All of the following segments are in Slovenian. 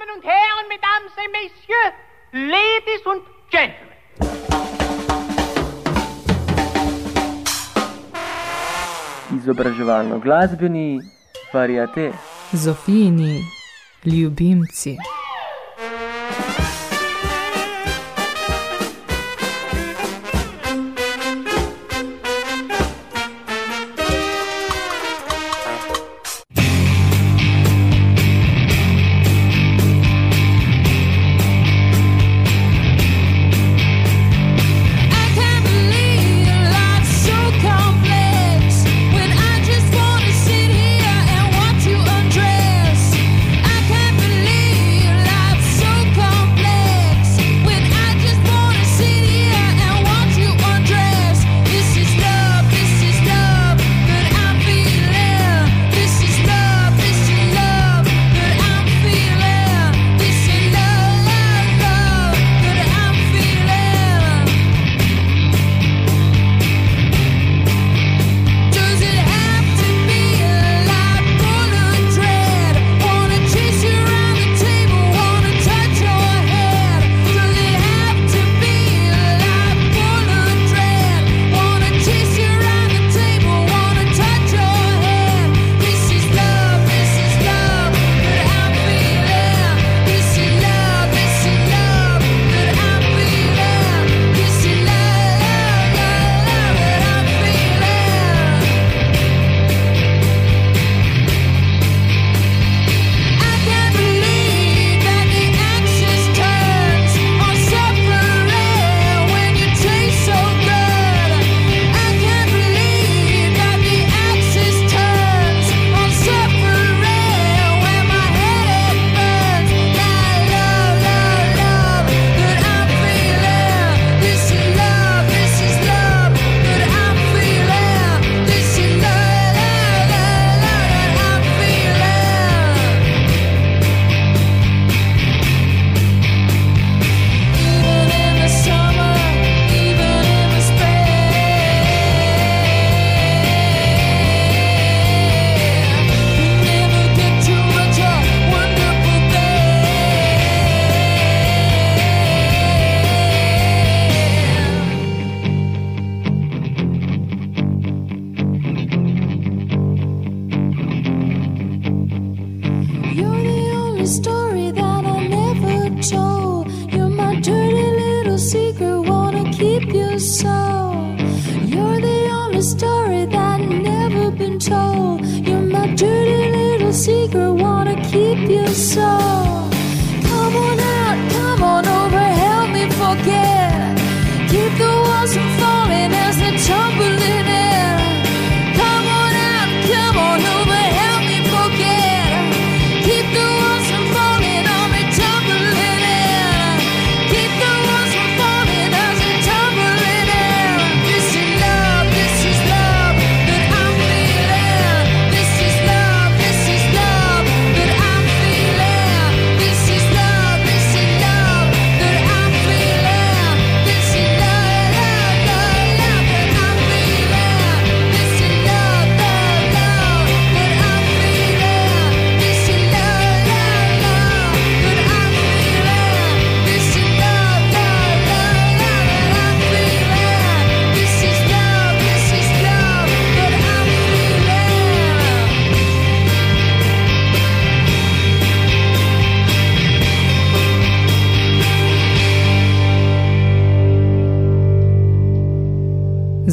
Damen und Herren, Mesdames et Messieurs, Ladies und Gentlemen. Izobraževalno-glasbeni variate. Zofijini ljubimci.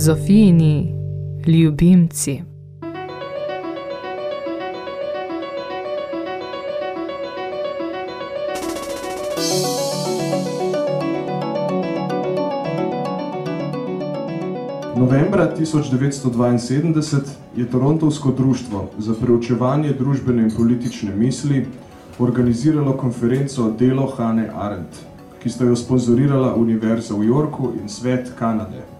Zofijini ljubimci. Novembra 1972 je Torontovsko društvo za preučevanje družbene in politične misli organiziralo konferenco Delo Hane Arendt, ki sta jo sponzorirala Univerza v Jorku in Svet Kanade.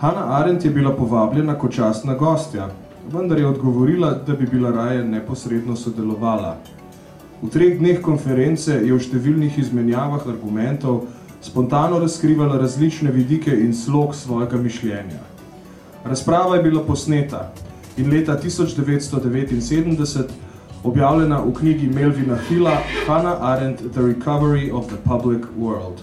Hanna Arendt je bila povabljena kot častna gostja, vendar je odgovorila, da bi bila raje neposredno sodelovala. V treh dneh konference je v številnih izmenjavah argumentov spontano razkrivala različne vidike in slog svojega mišljenja. Razprava je bila posneta in leta 1979 objavljena v knjigi Melvina Hilla Hannah Arendt, The Recovery of the Public World.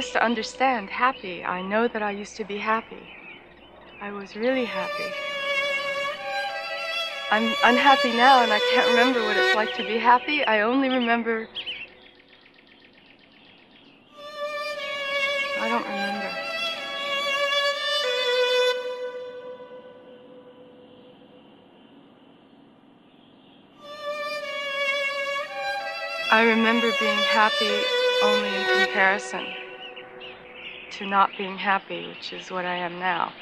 Used to understand happy. I know that I used to be happy. I was really happy. I'm unhappy now and I can't remember what it's like to be happy. I only remember. I don't remember. I remember being happy only in comparison to not being happy, which is what I am now.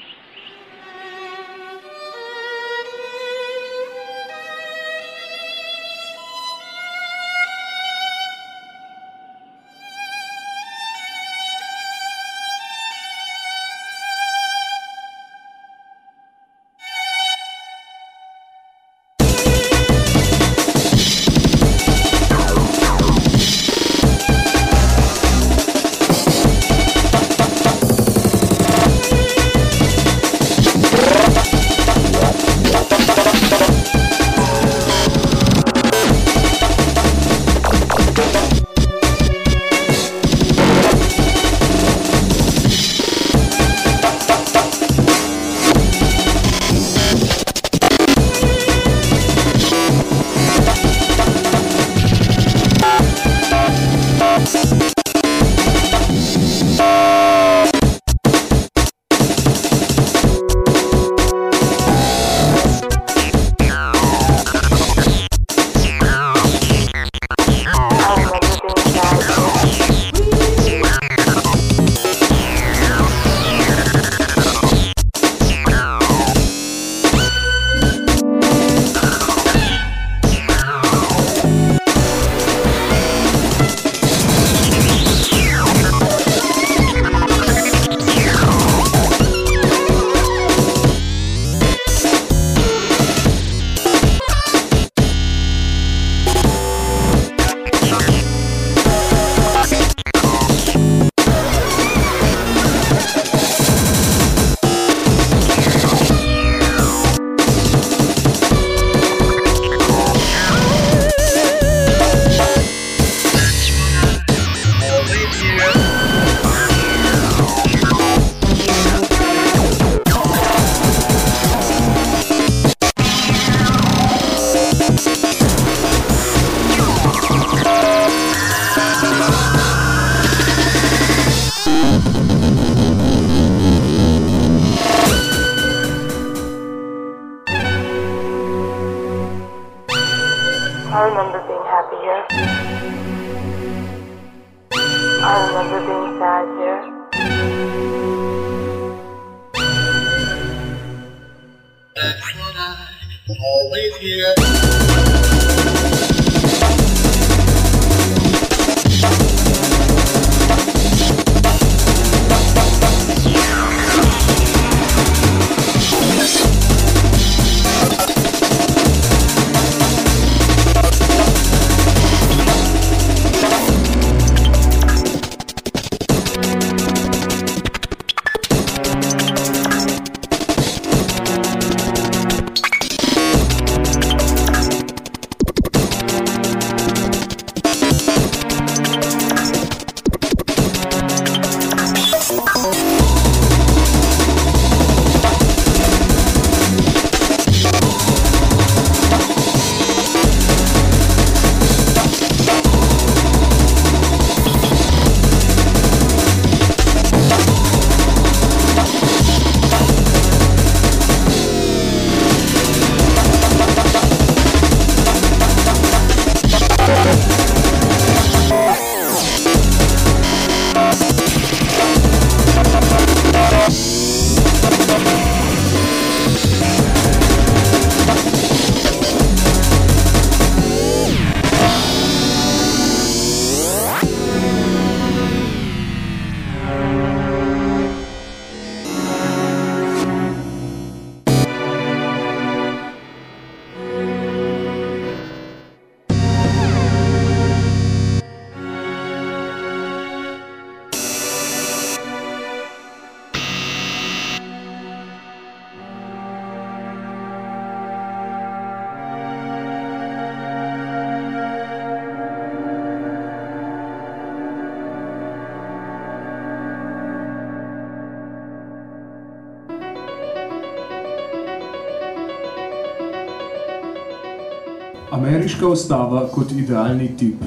Ameriška ustava kot idealni tip.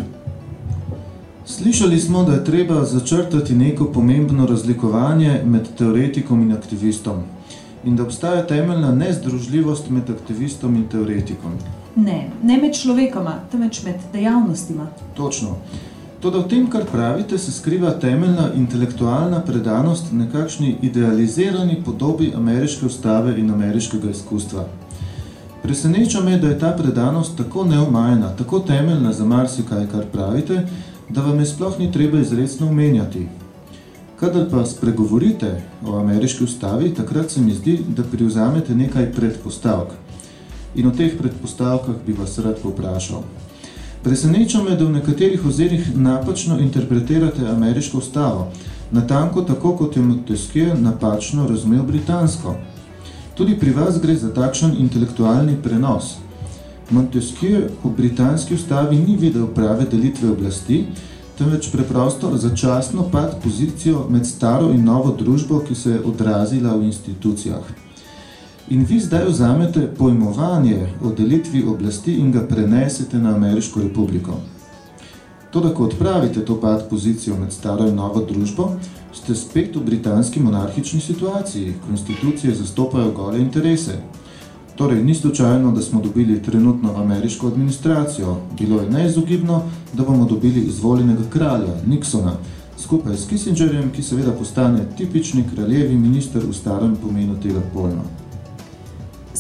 Slišali smo, da je treba začrtati neko pomembno razlikovanje med teoretikom in aktivistom in da obstaja temeljna nezdružljivost med aktivistom in teoretikom. Ne, ne med človekoma, temveč med dejavnostima. Točno. Toda v tem, kar pravite, se skriva temeljna intelektualna predanost nekakšni idealizirani podobi ameriške ustave in ameriškega izkustva. Preseneča me, da je ta predanost tako neomajna, tako temeljna za marsikaj, kar pravite, da vam je sploh ni treba izredno omenjati. Kadar pa spregovorite o ameriški ustavi, takrat se mi zdi, da privzamete nekaj predpostavk. In o teh predpostavkah bi vas rad povprašal. Preseneča me, da v nekaterih ozirih napačno interpretirate ameriško ustavo, natanko tako, kot je Montesquieu napačno razumel britansko. Tudi pri vas gre za takšen intelektualni prenos. Montesquieu v britanski ustavi ni videl prave delitve oblasti, temveč preprosto začasno pad pozicijo med staro in novo družbo, ki se je odrazila v institucijah. In vi zdaj vzamete pojmovanje o delitvi oblasti in ga prenesete na Ameriško republiko. Toda, ko odpravite to pad pozicijo med staro in novo družbo, ste spet v britanski monarhični situaciji, ko institucije zastopajo gole interese. Torej, ni slučajno, da smo dobili trenutno ameriško administracijo. Bilo je neizogibno, da bomo dobili izvoljenega kralja, Nixona, skupaj s Kissingerjem, ki seveda postane tipični kraljevi minister v starem pomenu tega pojma.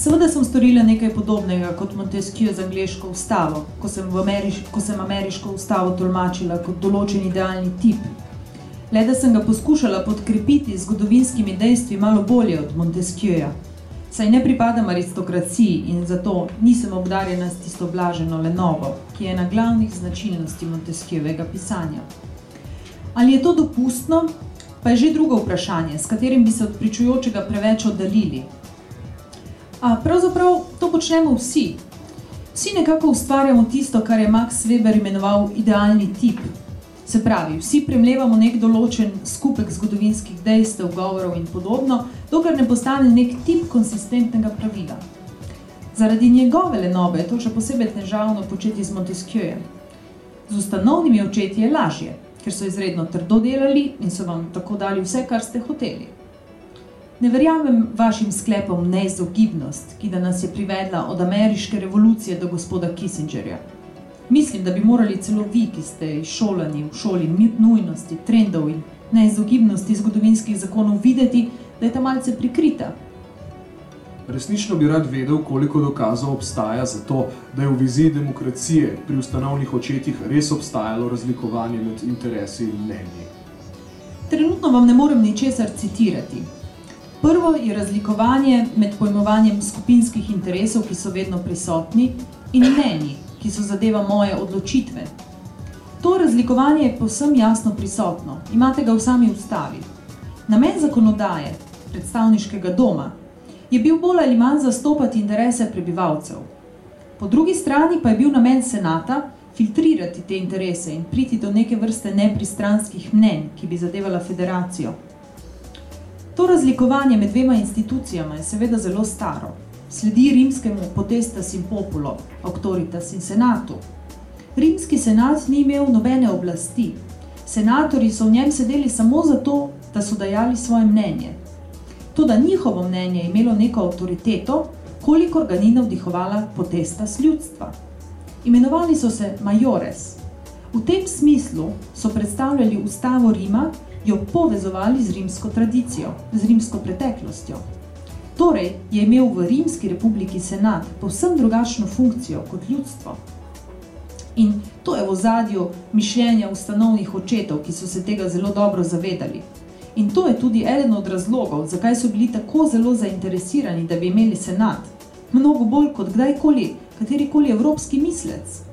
Seveda sem storila nekaj podobnega kot Montesquieu z angleško ustavo, ko sem, v Ameriš ko sem ameriško ustavo tolmačila kot določen idealni tip. Le da sem ga poskušala podkrepiti z zgodovinskimi dejstvi malo bolje od Montesquieuja. Saj ne pripadam aristokraciji in zato nisem obdarjena s tisto blaženo Lenovo, ki je ena glavnih značilnosti Montesquieuovega pisanja. Ali je to dopustno, pa je že drugo vprašanje, s katerim bi se od pričujočega preveč oddaljili. A pravzaprav to počnemo vsi. Vsi nekako ustvarjamo tisto, kar je Max Weber imenoval idealni tip. Se pravi, vsi premlevamo nek določen skupek zgodovinskih dejstev, govorov in podobno, dokler ne postane nek tip konsistentnega pravila. Zaradi njegove lenobe je to še posebej težavno početi z Montesquieujem. Z ustanovnimi očeti je lažje, ker so izredno trdo delali in so vam tako dali vse, kar ste hoteli. Ne verjamem vašim sklepom neizogibnost, ki da nas je privedla od ameriške revolucije do gospoda Kissingerja. Mislim, da bi morali celo vi, ki ste šolani v šoli nujnosti, trendov in neizogibnosti zgodovinskih zakonov videti, da je ta malce prikrita. Resnično bi rad vedel, koliko dokazov obstaja za to, da je v viziji demokracije pri ustanovnih očetih res obstajalo razlikovanje med interesi in mnenji. Trenutno vam ne morem ničesar citirati, Prvo je razlikovanje med pojmovanjem skupinskih interesov, ki so vedno prisotni, in mnenji, ki so zadeva moje odločitve. To razlikovanje je povsem jasno prisotno, imate ga v sami ustavi. Namen zakonodaje, predstavniškega doma, je bil bolj ali manj zastopati interese prebivalcev. Po drugi strani pa je bil namen senata filtrirati te interese in priti do neke vrste nepristranskih mnenj, ki bi zadevala federacijo. To razlikovanje med dvema institucijama je seveda zelo staro. Sledi rimskemu potestas in populo, auctoritas in senatu. Rimski senat ni imel nobene oblasti. Senatori so v njem sedeli samo zato, da so dajali svoje mnenje. To, da njihovo mnenje je imelo neko avtoriteto, kolikor ga ni navdihovala potestas ljudstva. Imenovali so se majores. V tem smislu so predstavljali ustavo Rima, jo povezovali z rimsko tradicijo, z rimsko preteklostjo. Torej je imel v Rimski republiki senat povsem drugačno funkcijo kot ljudstvo. In to je v ozadju mišljenja ustanovnih očetov, ki so se tega zelo dobro zavedali. In to je tudi eden od razlogov, zakaj so bili tako zelo zainteresirani, da bi imeli senat, mnogo bolj kot kdajkoli, katerikoli evropski mislec.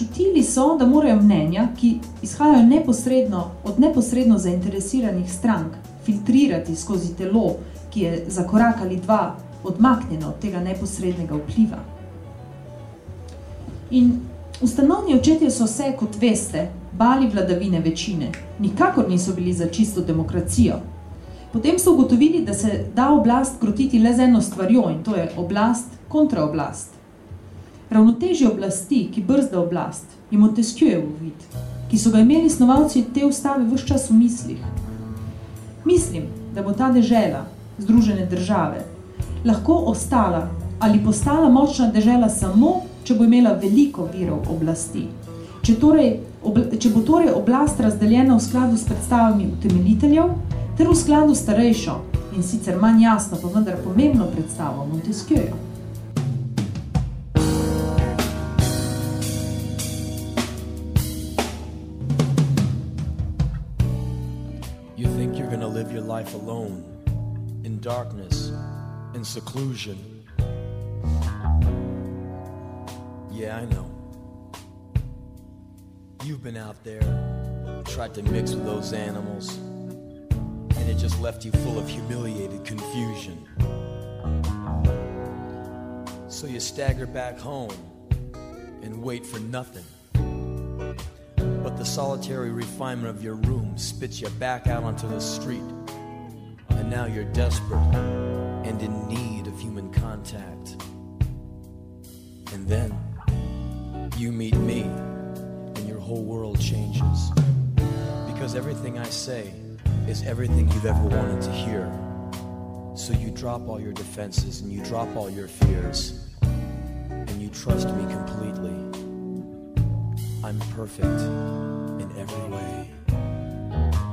Čutili so, da morajo mnenja, ki izhajajo neposredno od neposredno zainteresiranih strank, filtrirati skozi telo, ki je za korak ali dva odmaknjeno od tega neposrednega vpliva. In ustanovni očetje so se, kot veste, bali vladavine večine, nikakor niso bili za čisto demokracijo. Potem so ugotovili, da se da oblast krotiti le z eno stvarjo in to je oblast kontra oblast. Ravnotežje oblasti, ki brzda oblast, je Montesquieu uvid, ki so ga imeli snovalci te ustave vse čas v mislih. Mislim, da bo ta dežela, Združene države, lahko ostala ali postala močna dežela samo, če bo imela veliko virov oblasti. Če, torej, obla, če bo torej oblast razdeljena v skladu s predstavami utemeljiteljev ter v skladu starejšo in sicer manj jasno, pa vendar pomembno predstavo Montesquieu. Darkness, in seclusion. Yeah, I know. You've been out there, tried to mix with those animals, and it just left you full of humiliated confusion. So you stagger back home and wait for nothing. But the solitary refinement of your room spits you back out onto the street. Now you're desperate and in need of human contact. And then you meet me, and your whole world changes. Because everything I say is everything you've ever wanted to hear. So you drop all your defenses and you drop all your fears, and you trust me completely. I'm perfect in every way.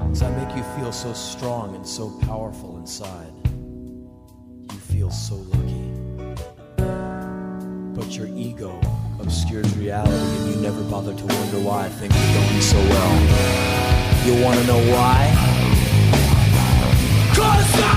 Cause I make you feel so strong and so powerful inside. You feel so lucky. But your ego obscures reality and you never bother to wonder why things are going so well. You wanna know why? Cause I'm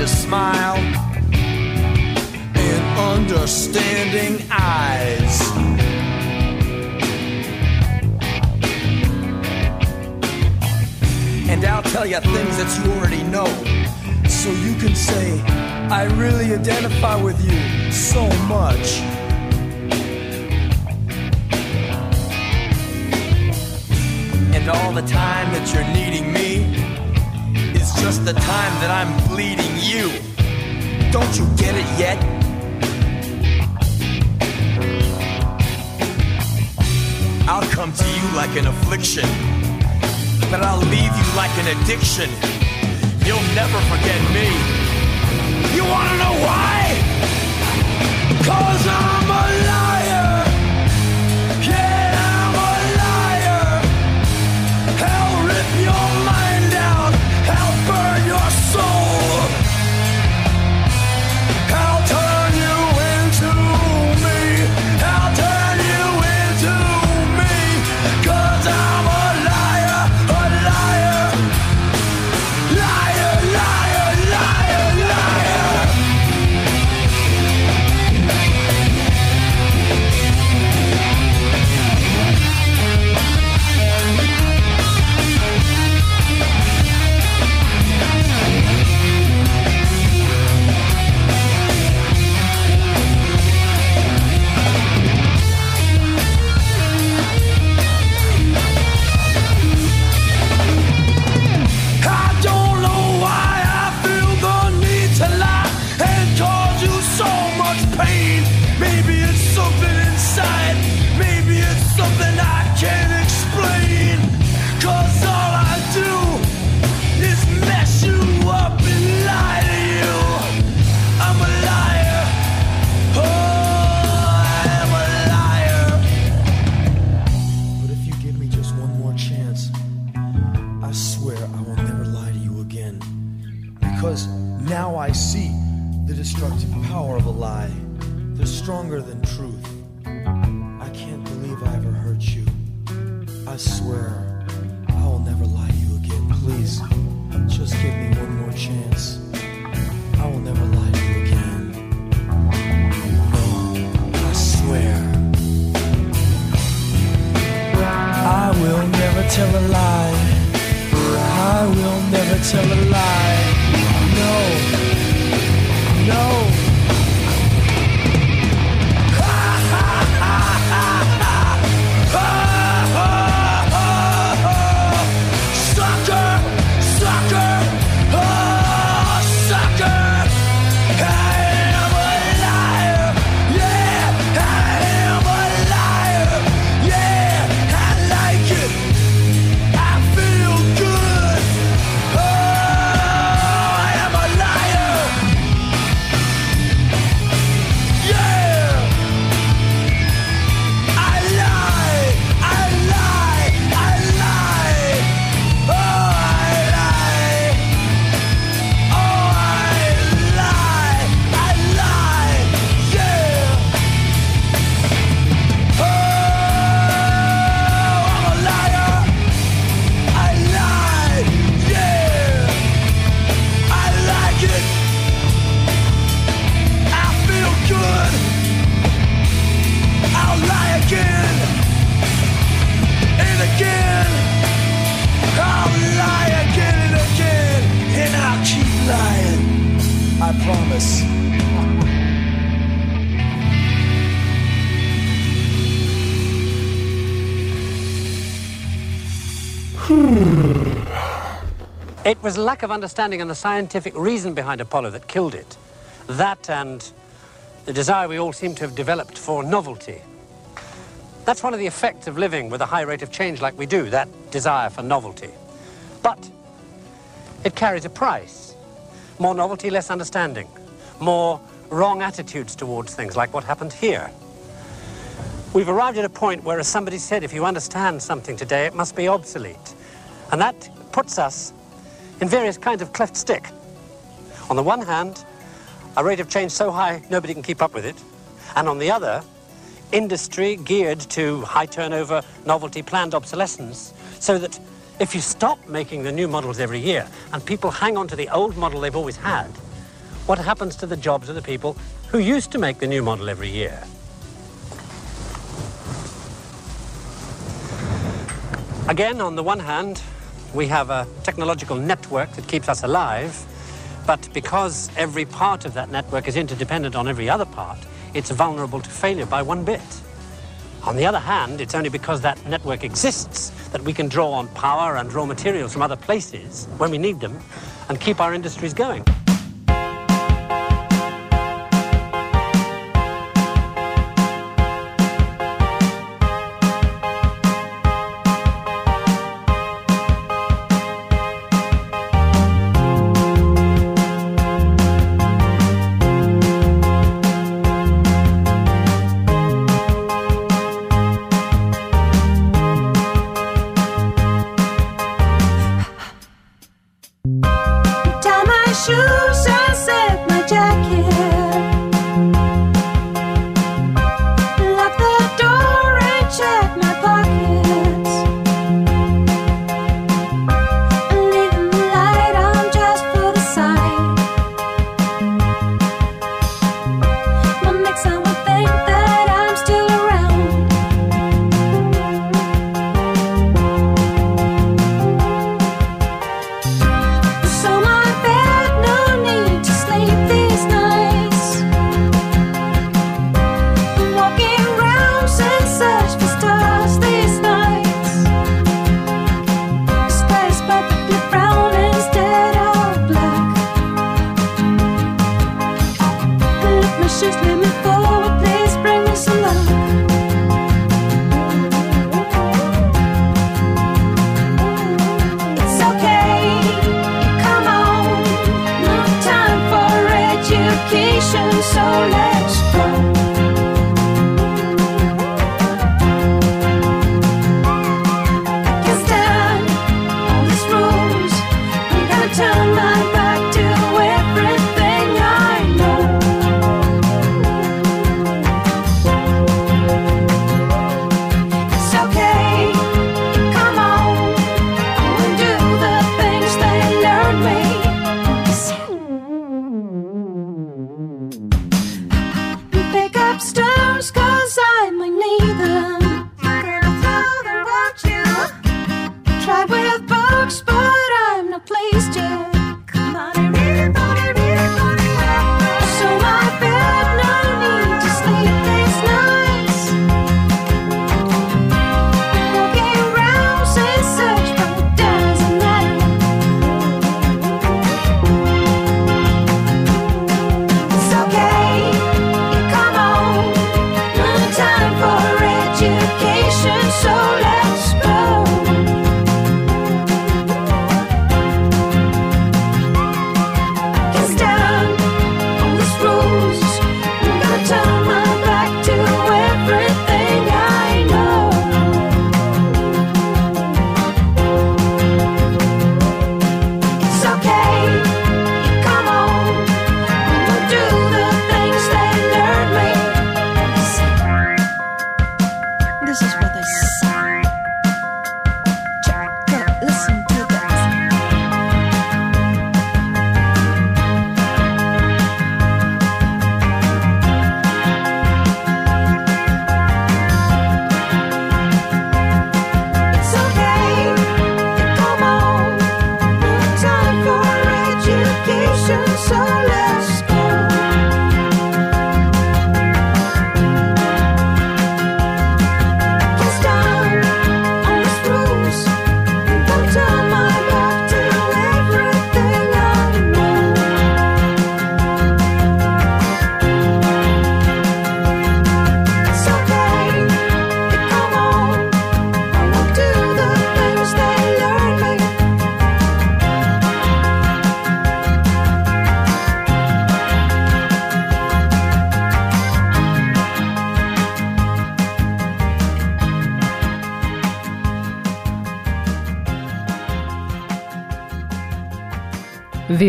a smile and understanding eyes. And I'll tell you things that you already know. So you can say, I really identify with you so much. And all the time that you're needing me is just the time that I'm bleeding you. Don't you get it yet? I'll come to you like an affliction, but I'll leave you like an addiction. You'll never forget me. You wanna know why? Cause I'm It was lack of understanding and the scientific reason behind Apollo that killed it. That and the desire we all seem to have developed for novelty. That's one of the effects of living with a high rate of change like we do, that desire for novelty. But it carries a price. More novelty, less understanding. More wrong attitudes towards things, like what happened here. We've arrived at a point where, as somebody said, if you understand something today, it must be obsolete. And that puts us in various kinds of cleft stick. On the one hand, a rate of change so high nobody can keep up with it. And on the other, industry geared to high turnover, novelty, planned obsolescence, so that if you stop making the new models every year and people hang on to the old model they've always had, what happens to the jobs of the people who used to make the new model every year? Again, on the one hand, we have a technological network that keeps us alive, but because every part of that network is interdependent on every other part, it's vulnerable to failure by one bit. On the other hand, it's only because that network exists that we can draw on power and raw materials from other places when we need them and keep our industries going.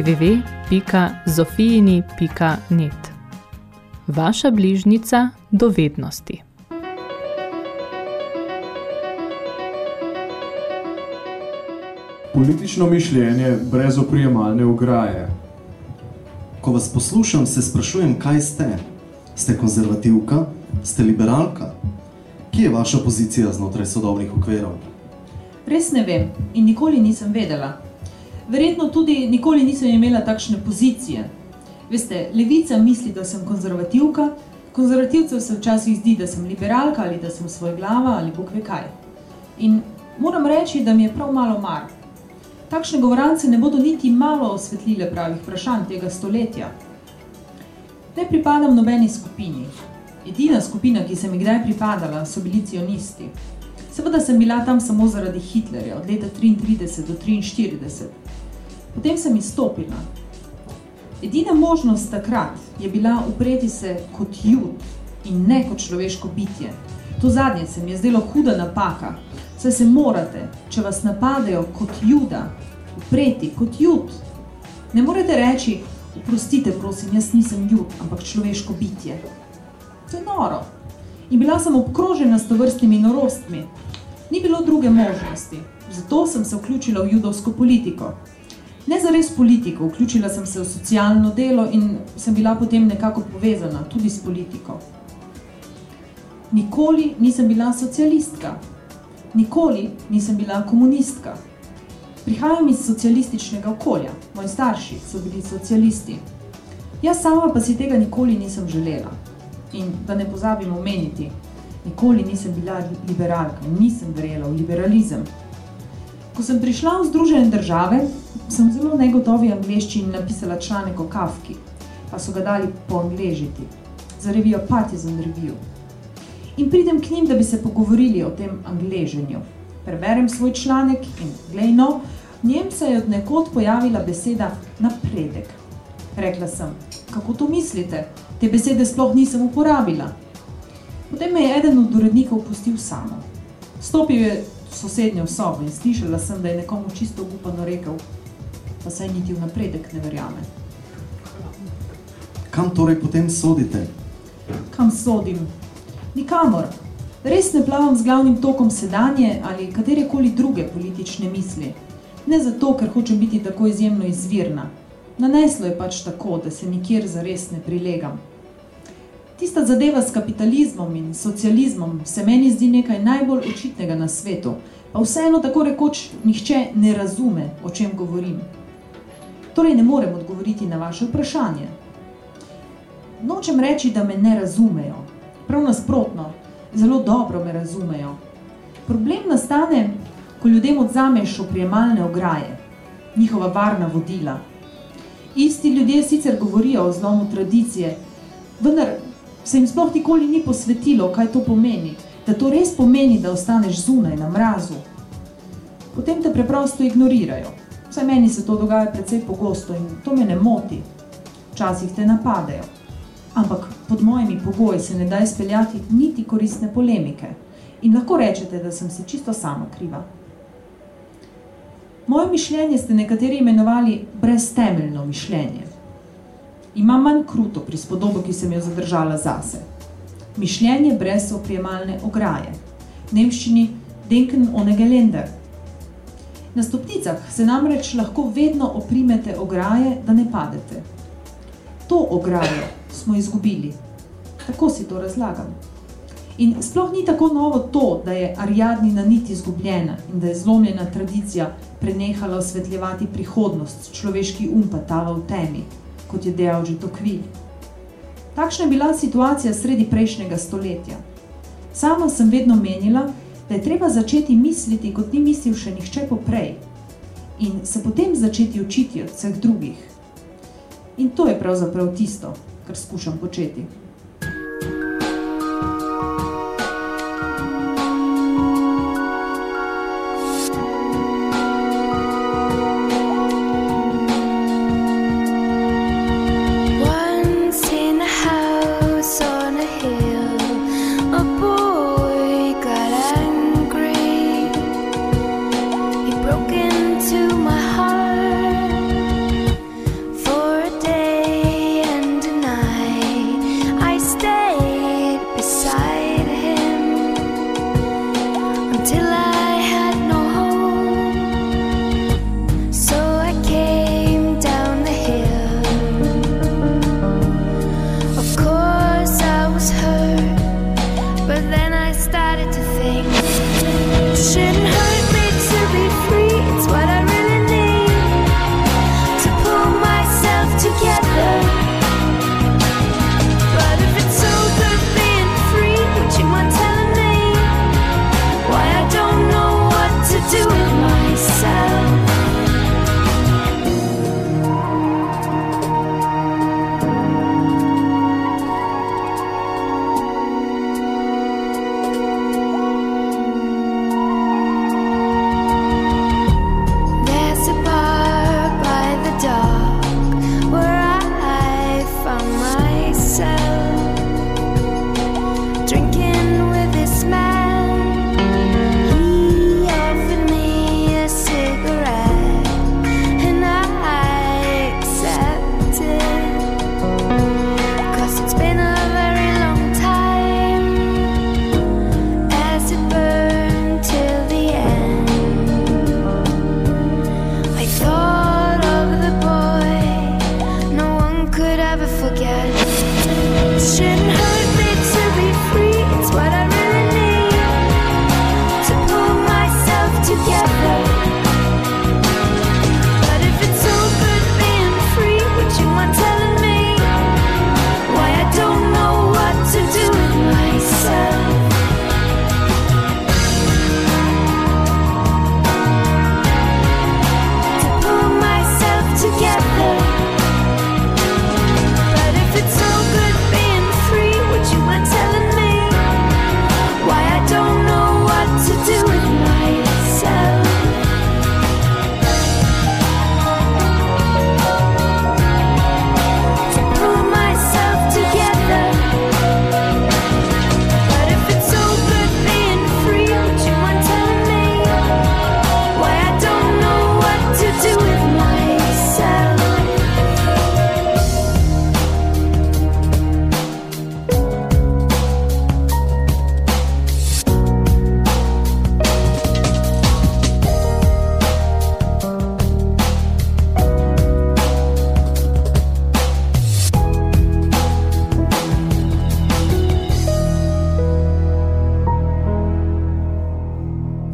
www.zofijini.net Vaša bližnica dovednosti. Politično mišljenje brez oprijemalne ograje. Ko vas poslušam, se sprašujem, kaj ste. Ste konzervativka? Ste liberalka? Kje je vaša pozicija znotraj sodobnih okvirov? Res ne vem in nikoli nisem vedela. Verjetno tudi nikoli nisem imela takšne pozicije. Veste, levica misli, da sem konzervativka, konzervativcev se včasih zdi, da sem liberalka ali da sem svoj glava ali bog ve kaj. In moram reči, da mi je prav malo mar. Takšne govorance ne bodo niti malo osvetlile pravih vprašanj tega stoletja. Ne pripadam nobeni skupini. Edina skupina, ki sem kdaj pripadala, so bili cionisti. Seveda sem bila tam samo zaradi Hitlerja, od leta 33 do 43. Potem sem izstopila. Edina možnost takrat je bila upreti se kot jud in ne kot človeško bitje. To zadnje se mi je zdelo huda napaka, saj se morate, če vas napadejo kot juda, upreti kot jud. Ne morete reči, oprostite prosim, jaz nisem jud, ampak človeško bitje. To je noro. In bila sem obkrožena s tovrstnimi norostmi. Ni bilo druge možnosti. Zato sem se vključila v judovsko politiko. Ne zares politiko, vključila sem se v socialno delo in sem bila potem nekako povezana tudi s politiko. Nikoli nisem bila socialistka. Nikoli nisem bila komunistka. Prihajam iz socialističnega okolja. Moji starši so bili socialisti. Jaz sama pa si tega nikoli nisem želela. In da ne pozabim omeniti, nikoli nisem bila liberalka nisem verjela v liberalizem. Ko sem prišla v Združene države, sem zelo negotovi angleščini napisala članek o Kafki, pa so ga dali poangležiti za revijo Partisan Review. In pridem k njim, da bi se pogovorili o tem angleženju. Preberem svoj članek in glej no, v njem se je od nekod pojavila beseda napredek. Rekla sem, kako to mislite? Te besede sploh nisem uporabila. Potem me je eden od urednikov pustil samo. Stopil je v sosednjo sobo in slišala sem, da je nekomu čisto upano rekel, pa saj niti v napredek ne verjame. Kam torej potem sodite? Kam sodim? Nikamor. Res ne plavam z glavnim tokom sedanje ali katerekoli druge politične misli. Ne zato, ker hočem biti tako izjemno izvirna. Naneslo je pač tako, da se nikjer zares ne prilegam. Tista zadeva s kapitalizmom in socializmom se meni zdi nekaj najbolj očitnega na svetu, pa vseeno tako rekoč nihče ne razume, o čem govorim. Torej ne morem odgovoriti na vaše vprašanje. Nočem reči, da me ne razumejo. Prav nasprotno, zelo dobro me razumejo. Problem nastane, ko ljudem odzameš oprijemalne ograje, njihova varna vodila. Isti ljudje sicer govorijo o zlomu tradicije, vendar se jim sploh nikoli ni posvetilo, kaj to pomeni, da to res pomeni, da ostaneš zunaj na mrazu. Potem te preprosto ignorirajo. Vsaj meni se to dogaja precej pogosto in to me ne moti. Včasih te napadejo. Ampak pod mojimi pogoji se ne da izpeljati niti koristne polemike. In lahko rečete, da sem si čisto sama kriva. Moje mišljenje ste nekateri imenovali breztemeljno mišljenje. Ima manj kruto prispodobo, ki sem jo zadržala zase. Mišljenje brez oprijemalne ograje. V nemščini denken ohne Geländer. Na stopnicah se namreč lahko vedno oprimete ograje, da ne padete. To ograjo smo izgubili. Tako si to razlagam. In sploh ni tako novo to, da je Ariadnina nit izgubljena in da je zlomljena tradicija prenehala osvetljevati prihodnost, človeški um pa tava v temi, kot je dejal že Tocqueville. Takšna je bila situacija sredi prejšnjega stoletja. Sama sem vedno menila, da je treba začeti misliti, kot ni mislil še nihče poprej, in se potem začeti učiti od vseh drugih. In to je pravzaprav tisto, kar skušam početi.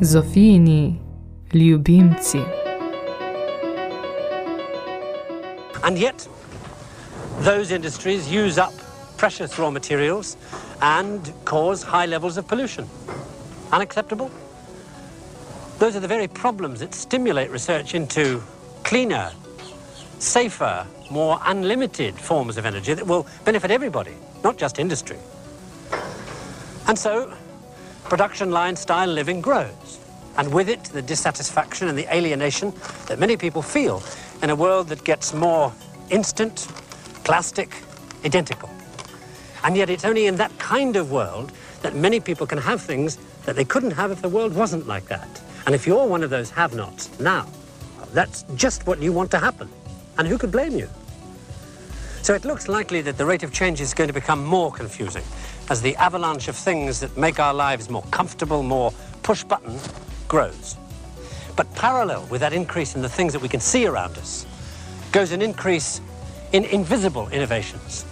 Zofijini ljubimci. And yet, those industries use up precious raw materials and cause high levels of pollution. Unacceptable? Those are the very problems that stimulate research into cleaner, safer, more unlimited forms of energy that will benefit everybody, not just industry. And so, production line style living grows. And with it, the dissatisfaction and the alienation that many people feel in a world that gets more instant, plastic, identical. And yet, it's only in that kind of world that many people can have things that they couldn't have if the world wasn't like that. And if you're one of those have nots now, that's just what you want to happen. And who could blame you? So it looks likely that the rate of change is going to become more confusing as the avalanche of things that make our lives more comfortable, more push button, grows. But parallel with that increase in the things that we can see around us goes an increase in invisible innovations,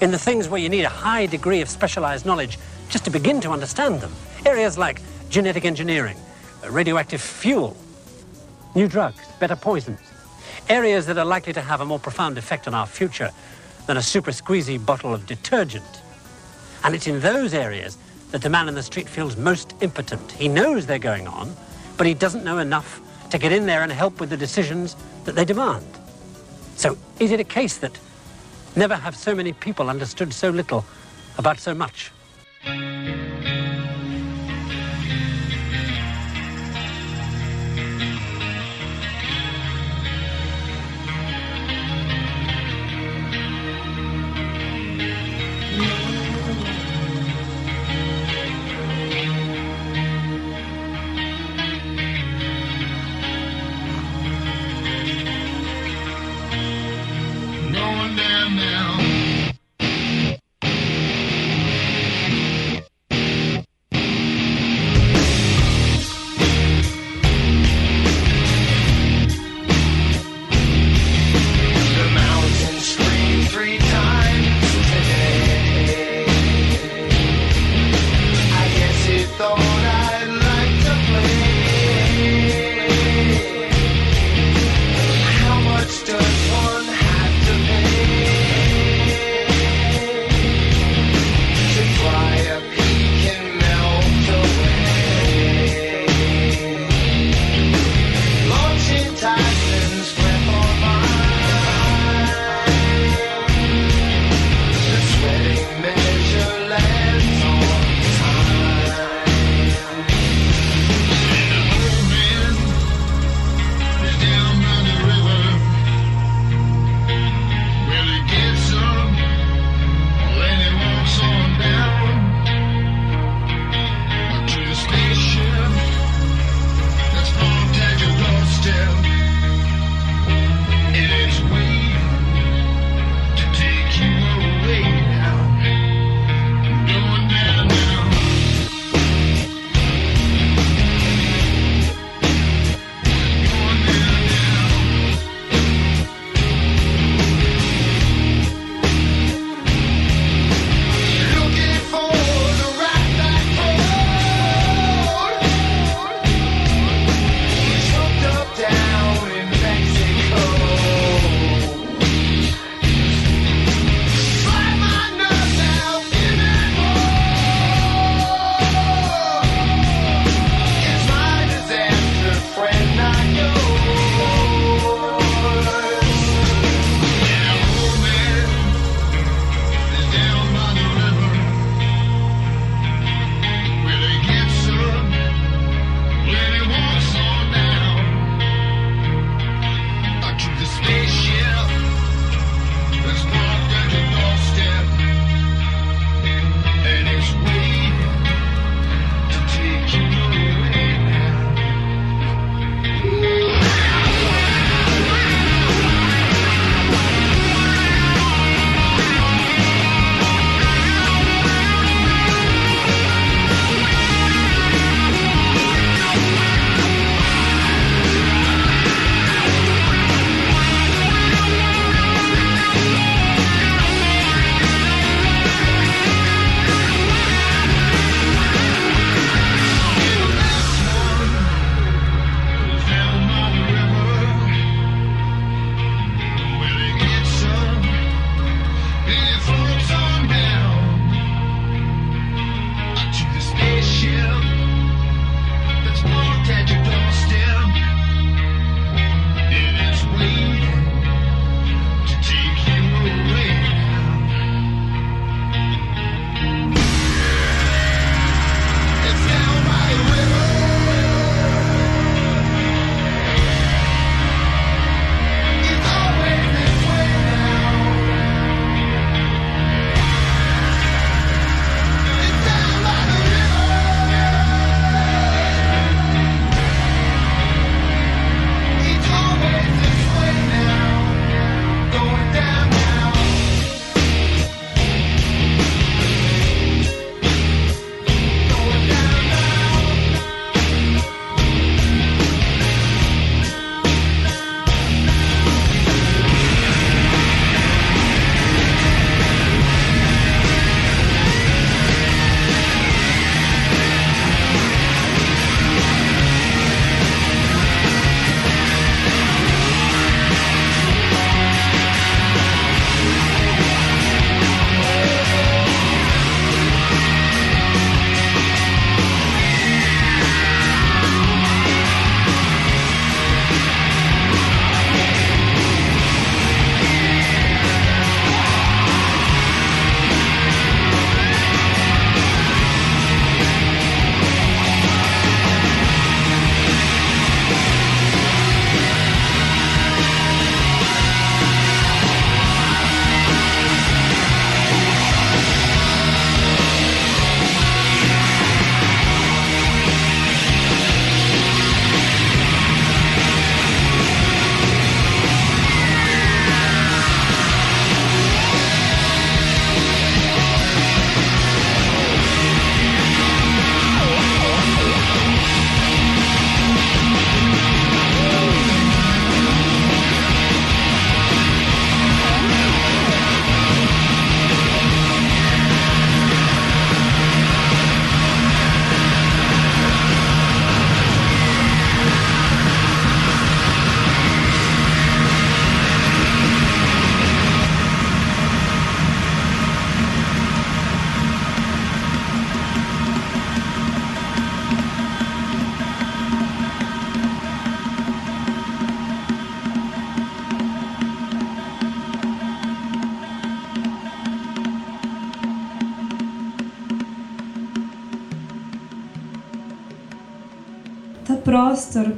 in the things where you need a high degree of specialized knowledge just to begin to understand them. Areas like genetic engineering, uh, radioactive fuel, new drugs, better poisons. Areas that are likely to have a more profound effect on our future than a super squeezy bottle of detergent. And it's in those areas that the man in the street feels most impotent. He knows they're going on, but he doesn't know enough to get in there and help with the decisions that they demand. So, is it a case that never have so many people understood so little about so much?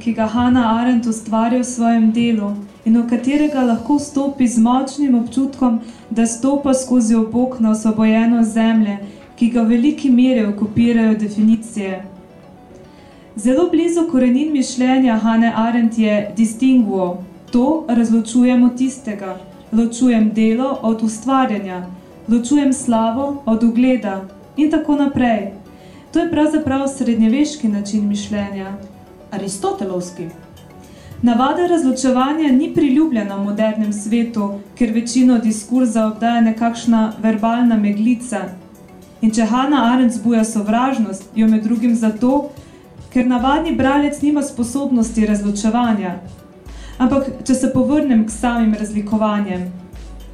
Ki ga Hanna Arendt ustvarja v svojem delu in v katerega lahko stopi z močnim občutkom, da stopa skozi obok na osvobojeno zemlje, ki ga v veliki meri okupirajo definicije. Zelo blizu korenin mišljenja Hane Arendt je distinguo, to razločujemo tistega, ločujem delo od ustvarjanja, ločujem slavo od ugleda in tako naprej. To je pravzaprav srednjeveški način mišljenja. Aristotelovski. Navada razločevanja ni priljubljena v modernem svetu, ker večino diskurza obdaja nekakšna verbalna meglica. In če Hana Arendt zbuja sovražnost, jo med drugim zato, ker navadni bralec nima sposobnosti razločevanja. Ampak, če se povrnem k samim razlikovanjem,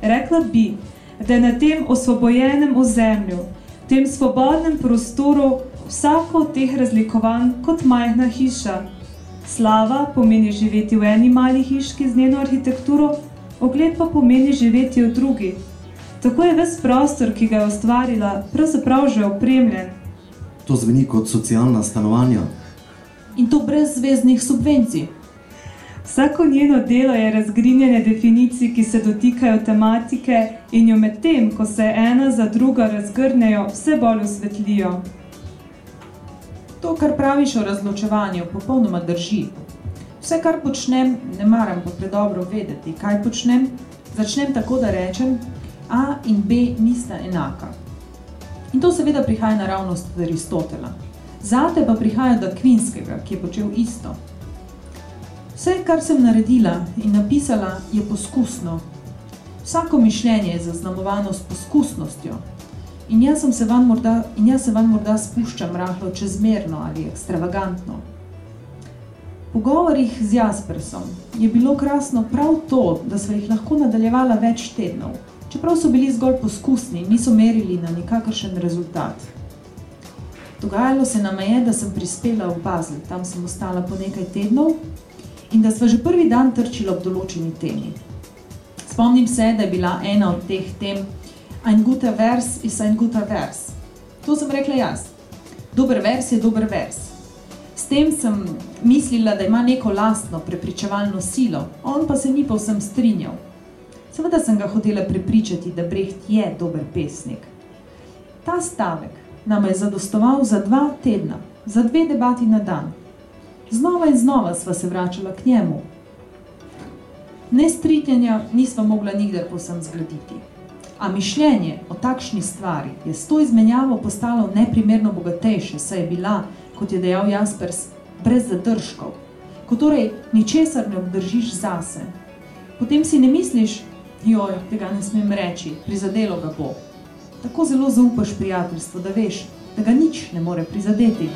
rekla bi, da je na tem osvobojenem ozemlju, tem svobodnem prostoru vsako od teh razlikovanj kot majhna hiša. Slava pomeni živeti v eni mali hiški z njeno arhitekturo, ogled pa pomeni živeti v drugi. Tako je ves prostor, ki ga je ustvarila, pravzaprav že opremljen. To zveni kot socialna stanovanja. In to brez zvezdnih subvencij. Vsako njeno delo je razgrinjanje definicij, ki se dotikajo tematike in jo med tem, ko se ena za druga razgrnejo, vse bolj osvetlijo. To, kar praviš o razločevanju, popolnoma drži. Vse, kar počnem, ne maram pa predobro vedeti, kaj počnem, začnem tako, da rečem, A in B nista enaka. In to seveda prihaja naravnost od Aristotela. Zate pa prihaja do Kvinskega, ki je počel isto. Vse, kar sem naredila in napisala, je poskusno. Vsako mišljenje je zaznamovano s poskusnostjo. In jaz, sem se van morda, in jaz se van morda spuščam rahlo čezmerno ali ekstravagantno. V pogovorih z Jaspersom je bilo krasno prav to, da sva jih lahko nadaljevala več tednov, čeprav so bili zgolj poskusni niso merili na nikakršen rezultat. Dogajalo se nam je, da sem prispela v Basel, tam sem ostala po nekaj tednov in da sva že prvi dan trčila ob določeni temi. Spomnim se, da je bila ena od teh tem Ein guter Vers ist ein guter Vers. To sem rekla jaz. Dober vers je dober vers. S tem sem mislila, da ima neko lastno prepričevalno silo, on pa se ni povsem strinjal. Seveda sem ga hotela prepričati, da Brecht je dober pesnik. Ta stavek nama je zadostoval za dva tedna, za dve debati na dan. Znova in znova sva se vračala k njemu. Nestritjenja nisva mogla nikdar povsem zgraditi. A mišljenje o takšni stvari je s to izmenjavo postalo neprimerno bogatejše, saj je bila, kot je dejal Jaspers, brez zadržkov. Ko torej ničesar ne obdržiš zase, potem si ne misliš, joj, tega ne smem reči, prizadelo ga bo. Tako zelo zaupaš prijateljstvo, da veš, da ga nič ne more prizadeti.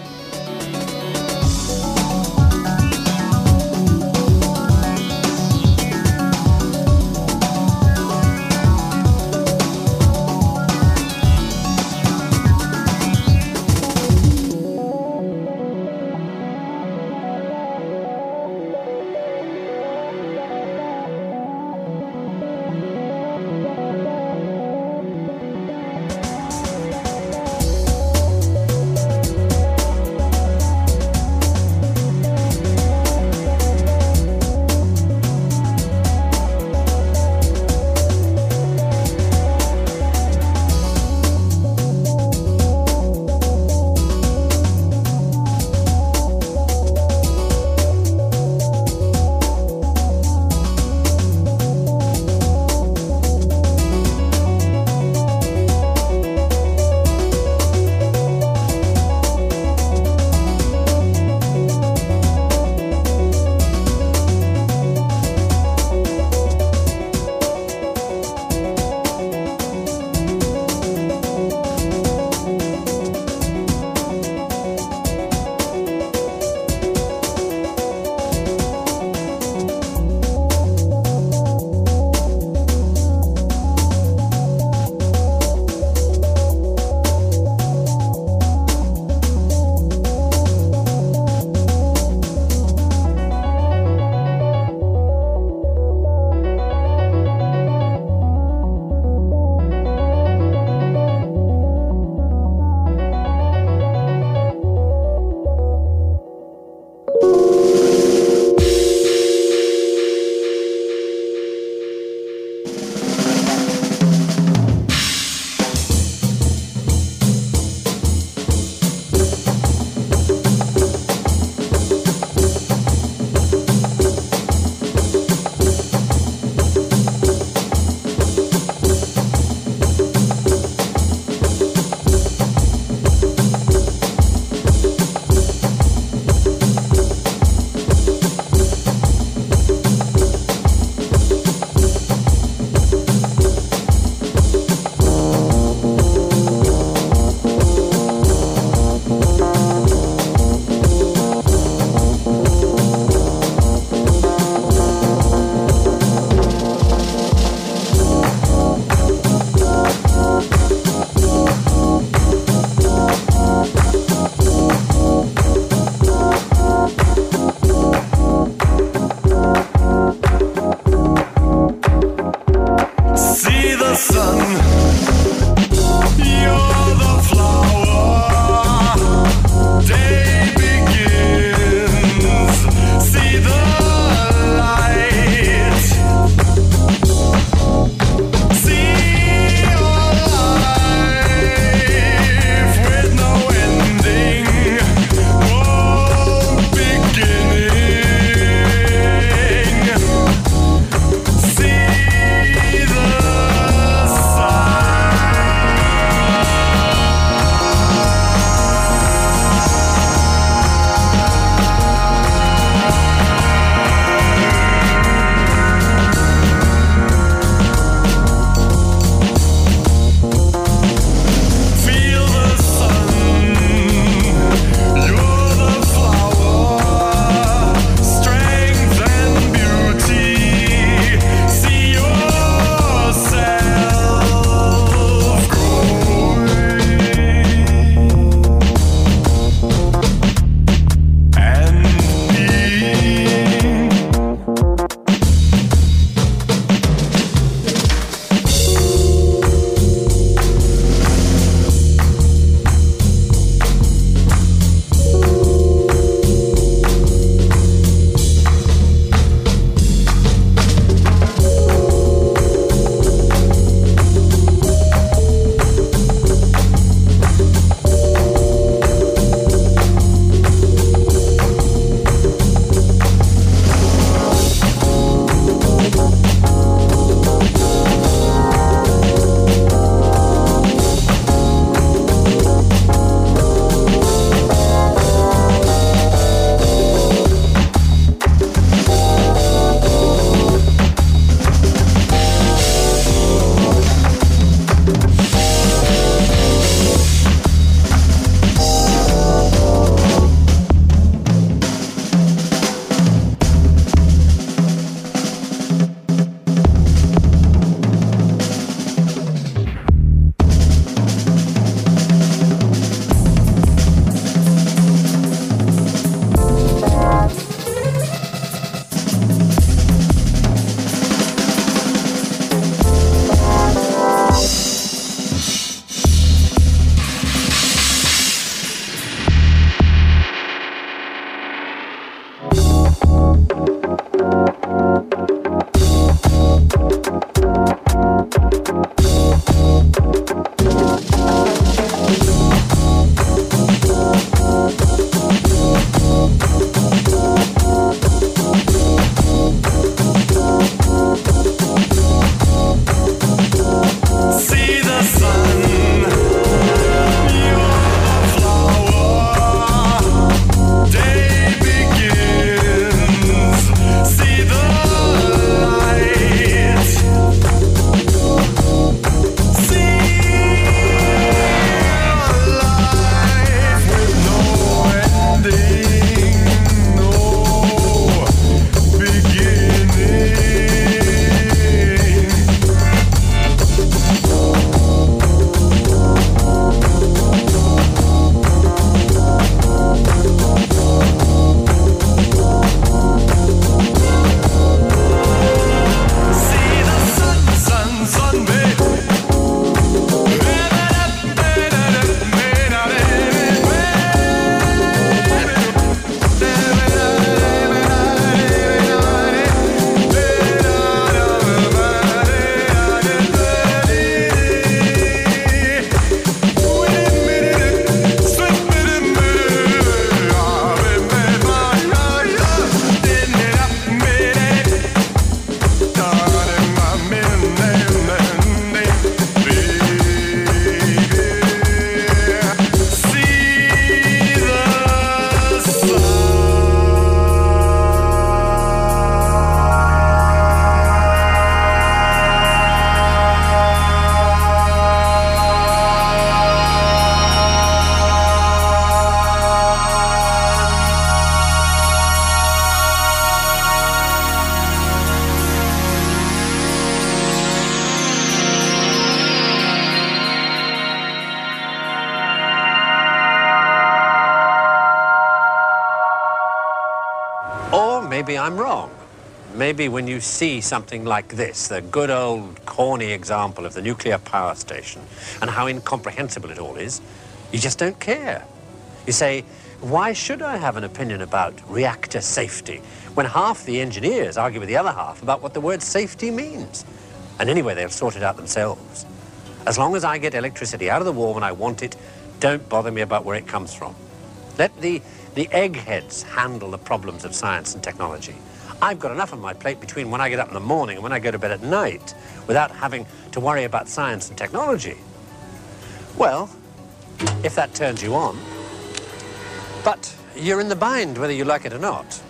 Maybe I'm wrong. Maybe when you see something like this, the good old corny example of the nuclear power station, and how incomprehensible it all is, you just don't care. You say, why should I have an opinion about reactor safety when half the engineers argue with the other half about what the word safety means? And anyway, they'll sort it out themselves. As long as I get electricity out of the wall when I want it, don't bother me about where it comes from. Let the, the eggheads handle the problems of science and technology. I've got enough on my plate between when I get up in the morning and when I go to bed at night without having to worry about science and technology. Well, if that turns you on. But you're in the bind whether you like it or not.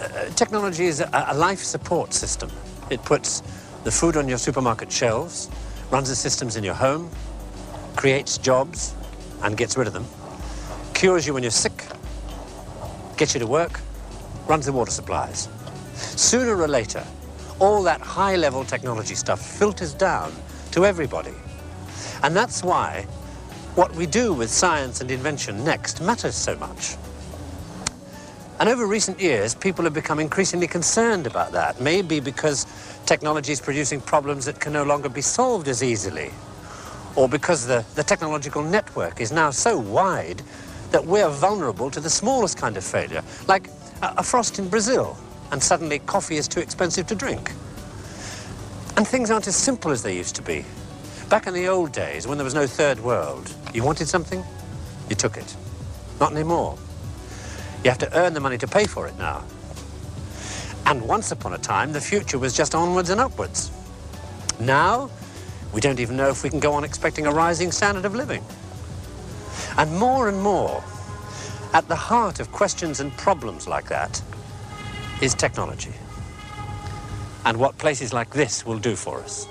Uh, technology is a, a life support system. It puts the food on your supermarket shelves, runs the systems in your home, creates jobs and gets rid of them, cures you when you're sick, gets you to work, runs the water supplies. Sooner or later, all that high-level technology stuff filters down to everybody. And that's why what we do with science and invention next matters so much. And over recent years, people have become increasingly concerned about that, maybe because technology is producing problems that can no longer be solved as easily, or because the, the technological network is now so wide that we're vulnerable to the smallest kind of failure, like a, a frost in Brazil, and suddenly coffee is too expensive to drink. And things aren't as simple as they used to be. Back in the old days, when there was no third world, you wanted something, you took it. Not anymore. You have to earn the money to pay for it now. And once upon a time, the future was just onwards and upwards. Now, we don't even know if we can go on expecting a rising standard of living. And more and more, at the heart of questions and problems like that is technology. And what places like this will do for us.